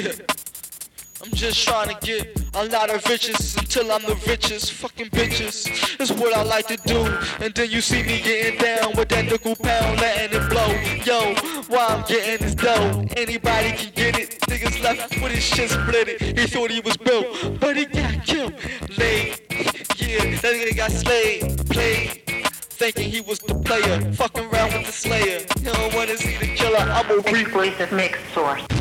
I'm just trying to get a lot of riches until I'm the richest. Fucking bitches. That's what I like to do. And then you see me getting down with that nickel pound, letting it blow. Yo, why I'm getting this dough. Anybody can get it. Niggas left with his shit split it. He thought he was built, but he got killed. Laid. Yeah, that nigga got slayed. Played. Thinking he was the player, fucking around with the slayer. You don't wanna see the killer, I'm a Exclusive mix source.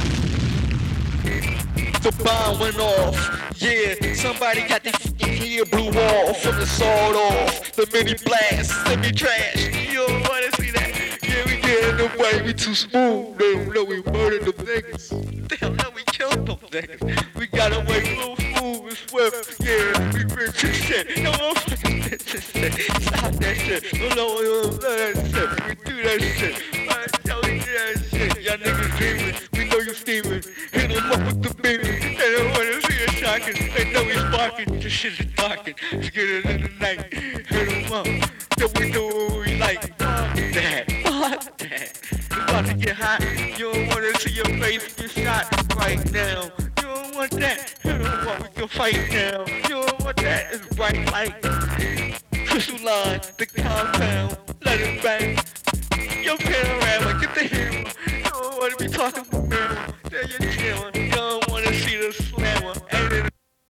The bomb went off. Yeah, somebody got the fucking hair blew off from the sawed off. The mini blast, semi trash. You don't wanna see that? Yeah, we get in the way, we too smooth. They don't know we murdered them niggas. They don't know we killed them niggas. We got away real smooth and swift. Yeah, we rich and shit. No more fucking bitch shit. Stop that shit. No, no, no, no, that shit. We do that shit. Yo, we do that shit. Y'all niggas dreaming. Us. They know he's barking. This shit is barking. Get it in the night. Hit him up. Then we do what we like. Fuck that. Fuck that. It's about to get hot. You don't wanna see your face get shot right now. You don't want that. You don't want we can fight now. You don't want that. It's bright light. Crystal line, the compound. Let it bang. Yo, panorama, get the hammer. You don't wanna be talking